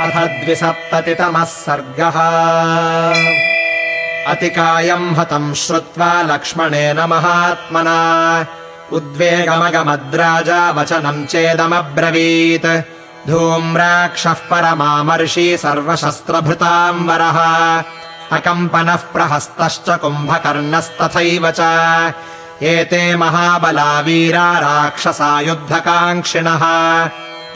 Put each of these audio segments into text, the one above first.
अथ द्विसप्ततितमः सर्गः। अतिकायम् हतम् श्रुत्वा लक्ष्मणेन महात्मना। उद्वेगमगमद्राजा वचनम् चेदमब्रवीत्। धूम्राक्षः परमामर्षि सर्वशस्त्रभृताम् वरः अकम्पनः प्रहस्तश्च कुम्भकर्णस्तथैव च। एते महाबला वीरा राक्षसा युद्धकाङ्क्षिणः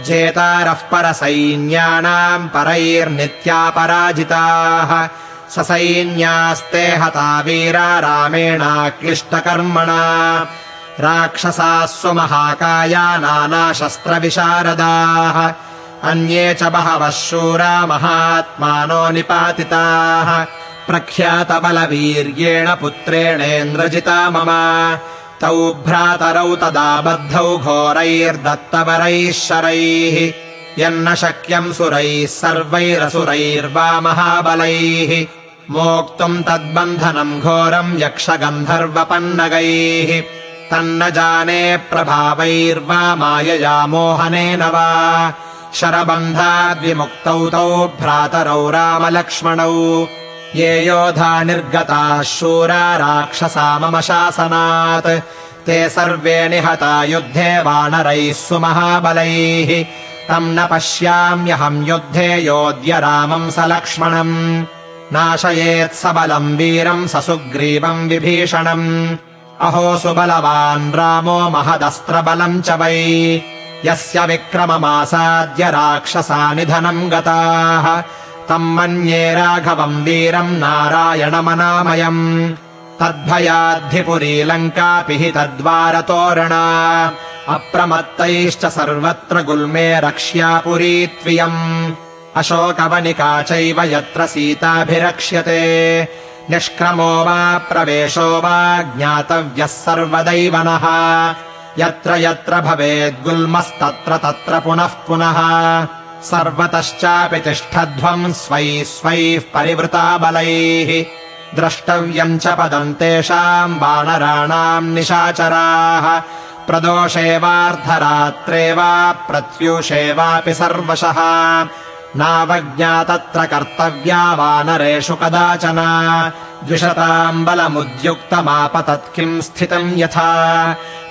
जेतारः परसैन्यानाम् परैर्नित्यापराजिताः। ससैन्यास्ते हता वीरा रामेणाक्लिष्टकर्मणा राक्षसाः स्वमहाकाया नानाशस्त्रविशारदाः। अन्ये च बहवः शूरा महात्मानो निपातिताः। प्रख्यातबलवीर्येण पुत्रेणेन्द्रजिता मम तौ भ्रातरौ तदा बद्धौ घोरैर्दत्तवरैः शरैः यन्न शक्यम् सुरैः सर्वैरसुरैर्वा महाबलैः मोक्तुम् तद्बन्धनम् घोरम् यक्षगन्धर्वपन्नगैः तन्न जाने प्रभावैर्वा मायया मोहनेन वा। शरबन्धाद्विमुक्तौ तौ भ्रातरौ रामलक्ष्मणौ ये योधा निर्गताः शूरा राक्षसा मम शासनात्। ते सर्वे निहता युद्धे वानरैः सुमहाबलैः। तम् न पश्याम्यहम् युद्धे योद्य रामम् स लक्ष्मणम् नाशयेत् सबलम् वीरम् स सुग्रीवम् विभीषणम्। अहो सुबलवान् रामो महदस्त्रबलम् च वै। यस्य विक्रममासाद्य राक्षसा निधनम् गताः तम् मन्ये राघवम् वीरम् नारायणमनामयम्। तद्भयाद्धिपुरी लङ्कापि हि तद्वारतोरणा। अप्रमत्तैश्च सर्वत्र गुल्मे रक्ष्या पुरी त्वियम्। अशोकवनिका चैव यत्र सीताभिरक्ष्यते। निष्क्रमो वा प्रवेशो वा ज्ञातव्यः सर्वदैव नः यत्र यत्र भवेद्गुल्मस्तत्र तत्र पुनः पुनः सर्वतश्चापि तिष्ठध्वम् स्वैः स्वैः परिवृता बलैः द्रष्टव्यम् च पदम् तेषाम् वानराणाम् निशाचराः। प्रदोषे वार्धरात्रे वा प्रत्यूषे वापि सर्वशः। नावज्ञा तत्र कर्तव्या वानरेषु कदाचन। द्विषताम् बलमुद्युक्तमापतत् किम् स्थितम् यथा।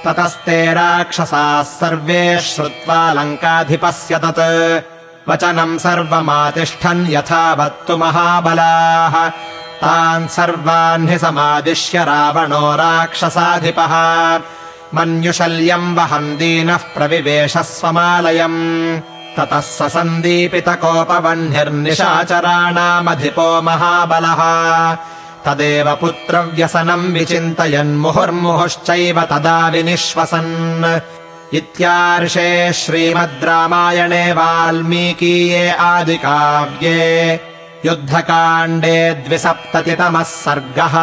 ततस्ते राक्षसाः सर्वे श्रुत्वा लङ्काधिपस्य तत् वचनम् सर्वमातिष्ठन् यथावत्तु महाबलाः। तान् सर्वान् हि समादिश्य रावणो राक्षसाधिपः। मन्युशल्यम् वहन् दीनः प्रविवेश स्वमालयम् ततः स सन्दीपितकोपवह्निर्निशाचराणामधिपो महाबलः। तदेव पुत्रव्यसनम् विचिन्तयन् मुहुर्मुहुश्चैव तदा विनिश्वसन् इत्यार्षे श्रीमद् रामायणे वाल्मीकीये आदिकाव्ये युद्धकाण्डे द्विसप्ततितमः सर्गः